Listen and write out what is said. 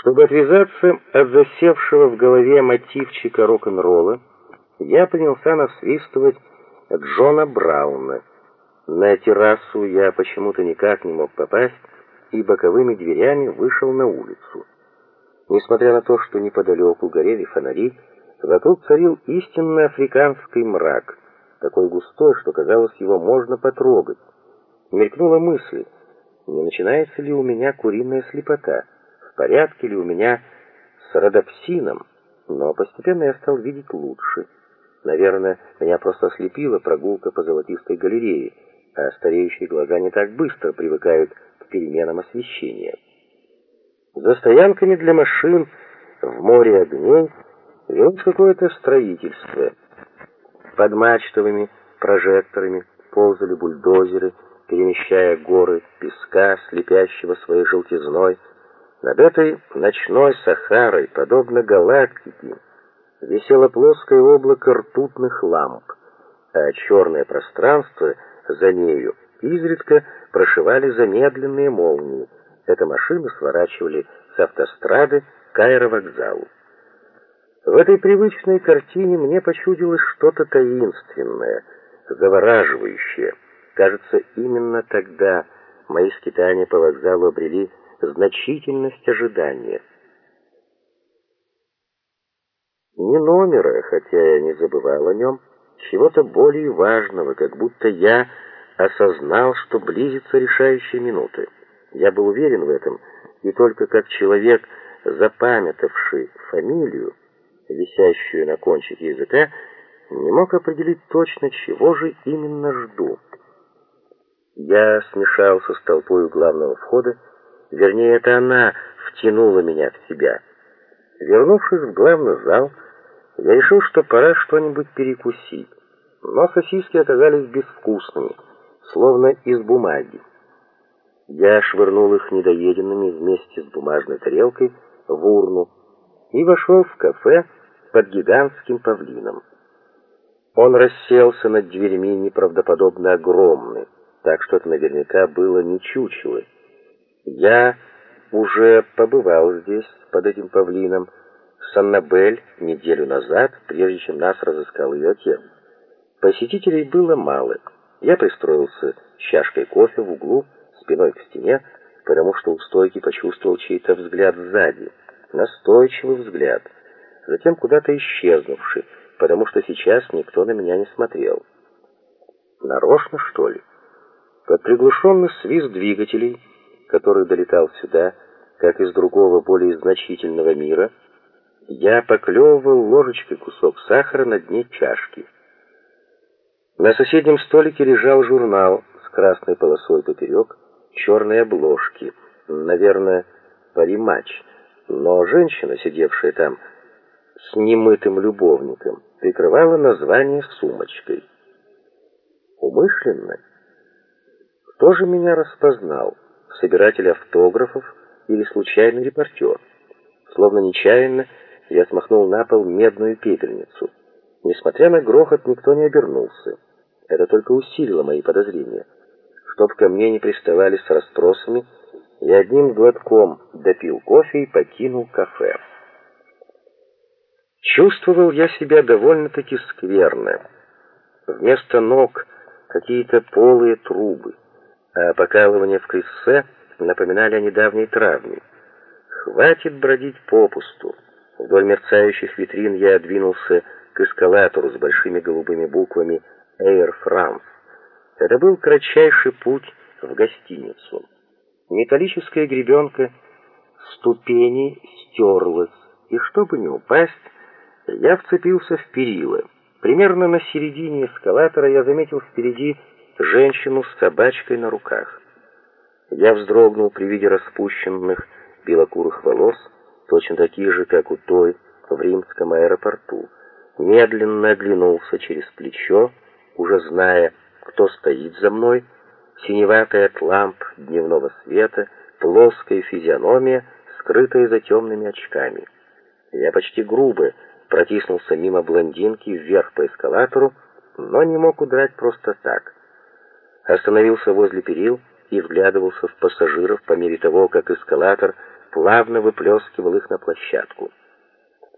Чтобы отвязаться от засевшего в голове мотивчика рок-н-ролла, я принялся насвистывать Джона Брауна. На террасу я почему-то никак не мог попасть и боковыми дверями вышел на улицу. Несмотря на то, что неподалеку горели фонари, вокруг царил истинно африканский мрак, такой густой, что казалось, его можно потрогать. Мелькнула мысль, не начинается ли у меня куриная слепота порядке ли у меня с родопсином, но постепенно я стал видеть лучше. Наверное, меня просто ослепила прогулка по золотистой галерее, а стареющие глаза не так быстро привыкают к переменам освещения. За стоянками для машин в море огней велось какое-то строительство. Под мачтовыми прожекторами ползали бульдозеры, перемещая горы песка, слепящего своей желтизной, над этой ночной Сахарой, подобно галактике, висело плоское облако ртутных ламп, а черное пространство за нею изредка прошивали замедленные молнии. Это машины сворачивали с автострады к аэровокзалу. В этой привычной картине мне почудилось что-то таинственное, завораживающее. Кажется, именно тогда мои скитания по вокзалу обрели значительность ожидания. Не номера, хотя я не забывал о нем, чего-то более важного, как будто я осознал, что близится решающая минута. Я был уверен в этом, и только как человек, запамятовавший фамилию, висящую на кончике языка, не мог определить точно, чего же именно жду. Я смешался с толпой у главного входа, Вернее, это она втянула меня в себя. Вернувшись в главный зал, я решил, что пора что-нибудь перекусить. Но сосиски оказались безвкусными, словно из бумаги. Я швырнул их недоеденными вместе с бумажной тарелкой в урну и вошел в кафе под гигантским павлином. Он расселся над дверями неправдоподобно огромный, так что это наверняка было не чучело. Я уже побывал здесь, под этим павлином, с Аннабель неделю назад, прежде чем нас разыскал ее отец. Посетителей было мало. Я пристроился с чашкой кофе в углу, спиной к стене, потому что у стойки почувствовал чей-то взгляд сзади. Настойчивый взгляд. Затем куда-то исчезнувший, потому что сейчас никто на меня не смотрел. Нарочно, что ли? Под приглушенный свист двигателей который долетал сюда, как из другого, более значительного мира, я поклевывал ложечкой кусок сахара на дне чашки. На соседнем столике лежал журнал с красной полосой поперек, черной обложки, наверное, паримач, но женщина, сидевшая там с немытым любовником, прикрывала название сумочкой. Умышленно? Кто же меня распознал? Собиратель автографов или случайный репортер. Словно нечаянно я смахнул на пол медную пепельницу. Несмотря на грохот, никто не обернулся. Это только усилило мои подозрения. Чтоб ко мне не приставали с расспросами, я одним глотком допил кофе и покинул кафе. Чувствовал я себя довольно-таки скверно. Вместо ног какие-то полые трубы а покалывания в крысце напоминали о недавней травме. Хватит бродить попусту. Вдоль мерцающих витрин я двинулся к эскалатору с большими голубыми буквами Air France. Это был кратчайший путь в гостиницу. Металлическая гребенка ступеней стерлась, и чтобы не упасть, я вцепился в перила. Примерно на середине эскалатора я заметил впереди женщину с собачкой на руках. Я вздрогнул при виде распущенных белокурых волос, точно такие же, как у той в римском аэропорту. Медленно оглянулся через плечо, уже зная, кто стоит за мной, синеватая от ламп дневного света, плоская физиономия, скрытая за темными очками. Я почти грубо протиснулся мимо блондинки вверх по эскалатору, но не мог удрать просто так остановился возле перил и вглядывался в пассажиров по мере того, как эскалатор плавно выплескивал их на площадку.